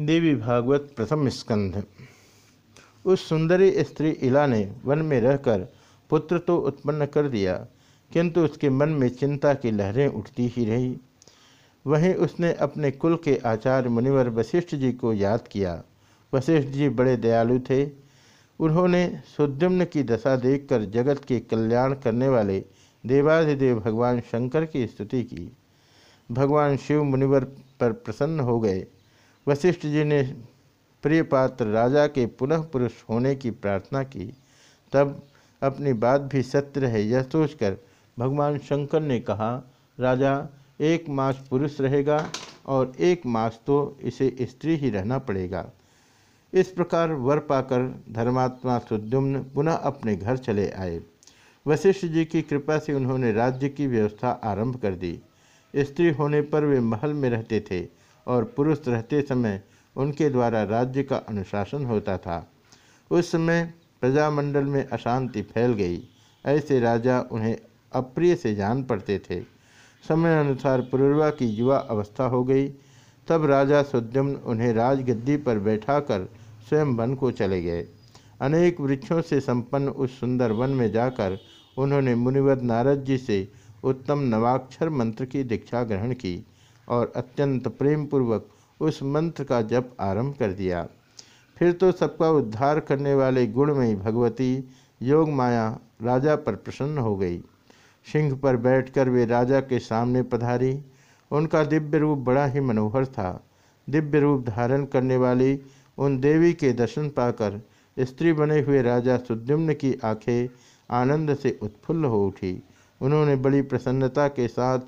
देवी भागवत प्रथम स्कंध। उस सुंदरी स्त्री इला ने वन में रहकर पुत्र तो उत्पन्न कर दिया, किंतु उसके मन में चिंता की लहरें उठती ही रही। वहीं उसने अपने कुल के आचार्य मुनिवर वशिष्ठ जी को याद किया। वशिष्ठ जी बड़े दयालु थे। उन्होंने सुद्युम्न की दशा देखकर जगत के कल्याण करने वाले देवाधिदेव भगवान शंकर की स्तुति की। भगवान शिव मुनिवर पर प्रसन्न हो गए। वशिष्ठ जी ने प्रिय पात्र राजा के पुनः पुरुष होने की प्रार्थना की, तब अपनी बात भी सत्य रहे यह सोचकर भगवान शंकर ने कहा, राजा, एक मास पुरुष रहेगा और एक मास तो इसे स्त्री ही रहना पड़ेगा। इस प्रकार वर पाकर धर्मात्मा सुद्युम्न पुनः अपने घर चले आए। वशिष्ठ जी की कृपा से उन्होंने राज्य की व्यवस्था आरंभ कर दी। स्त्री होने पर वे महल में रहते थे। और पुरुष रहते समय उनके द्वारा राज्य का अनुशासन होता था। उस समय प्रजामंडल में अशांति फैल गई। ऐसे राजा उन्हें अप्रिय से जान पड़ते थे। समय अनुसार पूर्वा की युवा अवस्था हो गई। तब राजा सुद्युम्न उन्हें राजगद्दी पर बैठाकर स्वयं वन को चले गए। अनेक वृक्षों से संपन्न उस सुंदर वन में जाकर उन्होंने मुनिवर नारद जी से उत्तम नवाक्षर मंत्र की दीक्षा ग्रहण की। और अत्यंत प्रेम पूर्वक उस मंत्र का जप आरंभ कर दिया। फिर तो सबका उद्धार करने वाले गुणमयी भगवती योग माया राजा पर प्रसन्न हो गई। सिंह पर बैठकर वे राजा के सामने पधारी। उनका दिव्य रूप बड़ा ही मनोहर था। दिव्य रूप धारण करने वाली उन देवी के दर्शन पाकर स्त्री बने हुए राजा सुद्युम्न की आँखें आनंद से उत्फुल्ल हो उठी। उन्होंने बड़ी प्रसन्नता के साथ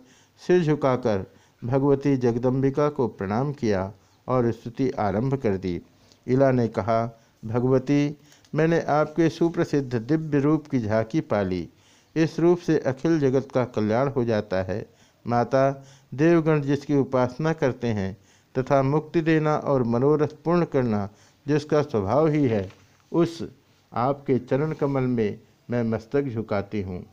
सिर झुकाकर भगवती जगदम्बिका को प्रणाम किया और स्तुति आरंभ कर दी। इला ने कहा, भगवती, मैंने आपके सुप्रसिद्ध दिव्य रूप की झांकी पाली इस रूप से अखिल जगत का कल्याण हो जाता है। माता, देवगण जिसकी उपासना करते हैं तथा मुक्ति देना और मनोरथ पूर्ण करना जिसका स्वभाव ही है, उस आपके चरण कमल में मैं मस्तक झुकाती हूँ।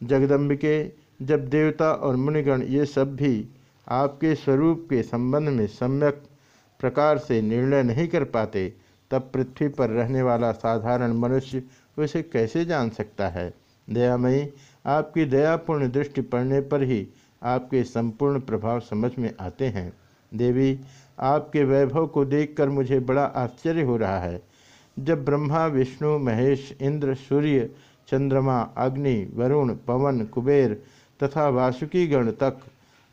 जगदम्बिके, जब देवता और मुनिगण ये सब भी आपके स्वरूप के संबंध में सम्यक प्रकार से निर्णय नहीं कर पाते, तब पृथ्वी पर रहने वाला साधारण मनुष्य उसे कैसे जान सकता है? दयामयी, आपकी दयापूर्ण दृष्टि पड़ने पर ही आपके संपूर्ण प्रभाव समझ में आते हैं। देवी, आपके वैभव को देखकर मुझे बड़ा आश्चर्य हो रहा है। जब ब्रह्मा, विष्णु, महेश, इंद्र, सूर्य, चंद्रमा, अग्नि, वरुण, पवन, कुबेर तथा वासुकी गण तक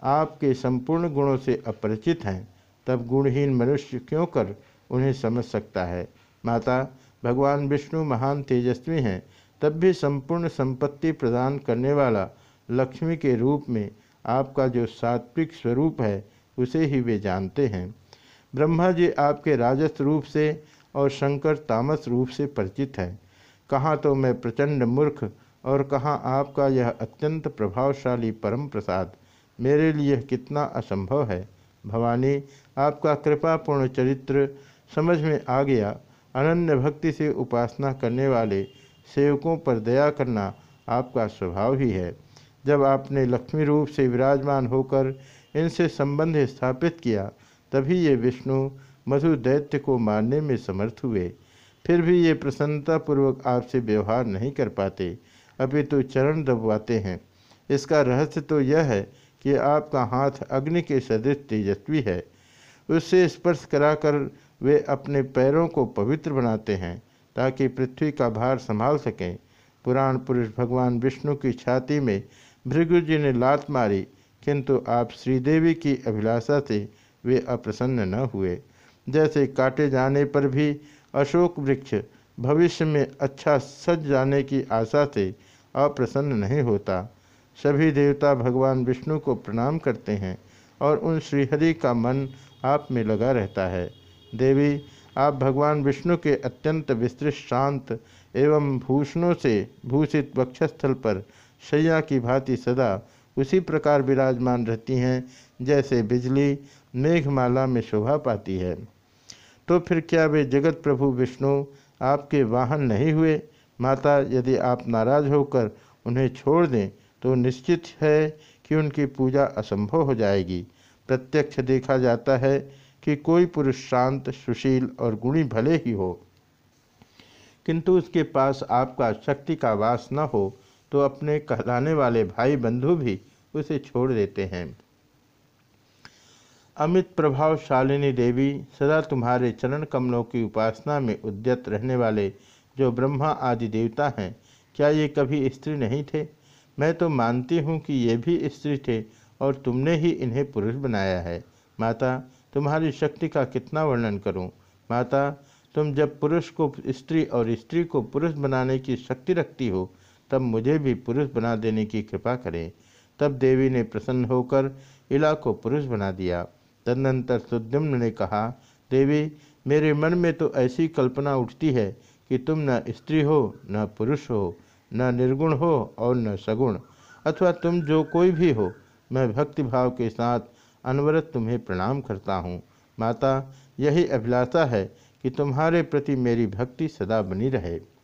आपके संपूर्ण गुणों से अपरिचित हैं, तब गुणहीन मनुष्य क्यों कर उन्हें समझ सकता है? माता, भगवान विष्णु महान तेजस्वी हैं, तब भी संपूर्ण संपत्ति प्रदान करने वाला लक्ष्मी के रूप में आपका जो सात्विक स्वरूप है, उसे ही वे जानते हैं। ब्रह्मा जी आपके राजस्व रूप से और शंकर तामस रूप से परिचित हैं। कहाँ तो मैं प्रचंड मूर्ख और कहाँ आपका यह अत्यंत प्रभावशाली परम प्रसाद मेरे लिए कितना असंभव है। भवानी, आपका कृपापूर्ण चरित्र समझ में आ गया। अनन्य भक्ति से उपासना करने वाले सेवकों पर दया करना आपका स्वभाव ही है। जब आपने लक्ष्मी रूप से विराजमान होकर इनसे संबंध स्थापित किया, तभी ये विष्णु मधु दैत्य को मारने में समर्थ हुए। फिर भी ये प्रसन्नतापूर्वक आपसे व्यवहार नहीं कर पाते। अभी तो चरण दबवाते हैं। इसका रहस्य तो यह है कि आपका हाथ अग्नि के सदृश तेजस्वी है। उससे स्पर्श कराकर वे अपने पैरों को पवित्र बनाते हैं, ताकि पृथ्वी का भार संभाल सकें। पुराण पुरुष भगवान विष्णु की छाती में भृगु जी ने लात मारी, किंतु आप श्रीदेवी की अभिलाषा से वे अप्रसन्न न हुए। जैसे काटे जाने पर भी अशोक वृक्ष भविष्य में अच्छा सज जाने की आशा से अप्रसन्न नहीं होता। सभी देवता भगवान विष्णु को प्रणाम करते हैं और उन श्रीहरि का मन आप में लगा रहता है। देवी, आप भगवान विष्णु के अत्यंत विस्तृत, शांत एवं भूषणों से भूषित वक्षस्थल पर शैया की भांति सदा उसी प्रकार विराजमान रहती हैं, जैसे बिजली मेघमाला में शोभा पाती है। तो फिर क्या वे जगत प्रभु विष्णु आपके वाहन नहीं हुए? माता, यदि आप नाराज़ होकर उन्हें छोड़ दें तो निश्चित है कि उनकी पूजा असंभव हो जाएगी। प्रत्यक्ष देखा जाता है कि कोई पुरुष शांत, सुशील और गुणी भले ही हो। किंतु उसके पास आपका शक्ति का वास न हो तो अपने कहलाने वाले भाई बंधु भी उसे छोड़ देते हैं। अमित प्रभावशालिनी देवी सदा तुम्हारे चरण कमलों की उपासना में उद्यत रहने वाले जो ब्रह्मा आदि देवता हैं, क्या ये कभी स्त्री नहीं थे? मैं तो मानती हूँ कि ये भी स्त्री थे और तुमने ही इन्हें पुरुष बनाया है। माता, तुम्हारी शक्ति का कितना वर्णन करूँ? माता, तुम जब पुरुष को स्त्री और स्त्री को पुरुष बनाने की शक्ति रखती हो, तब मुझे भी पुरुष बना देने की कृपा करें। तब देवी ने प्रसन्न होकर इला को पुरुष बना दिया। तदनंतर सुद्युम्न ने कहा, देवी, मेरे मन में तो ऐसी कल्पना उठती है कि तुम न स्त्री हो, न पुरुष हो। न निर्गुण हो और न सगुण। अथवा तुम जो कोई भी हो, मैं भक्ति भाव के साथ अनवरत तुम्हें प्रणाम करता हूँ। माता, यही अभिलाषा है कि तुम्हारे प्रति मेरी भक्ति सदा बनी रहे।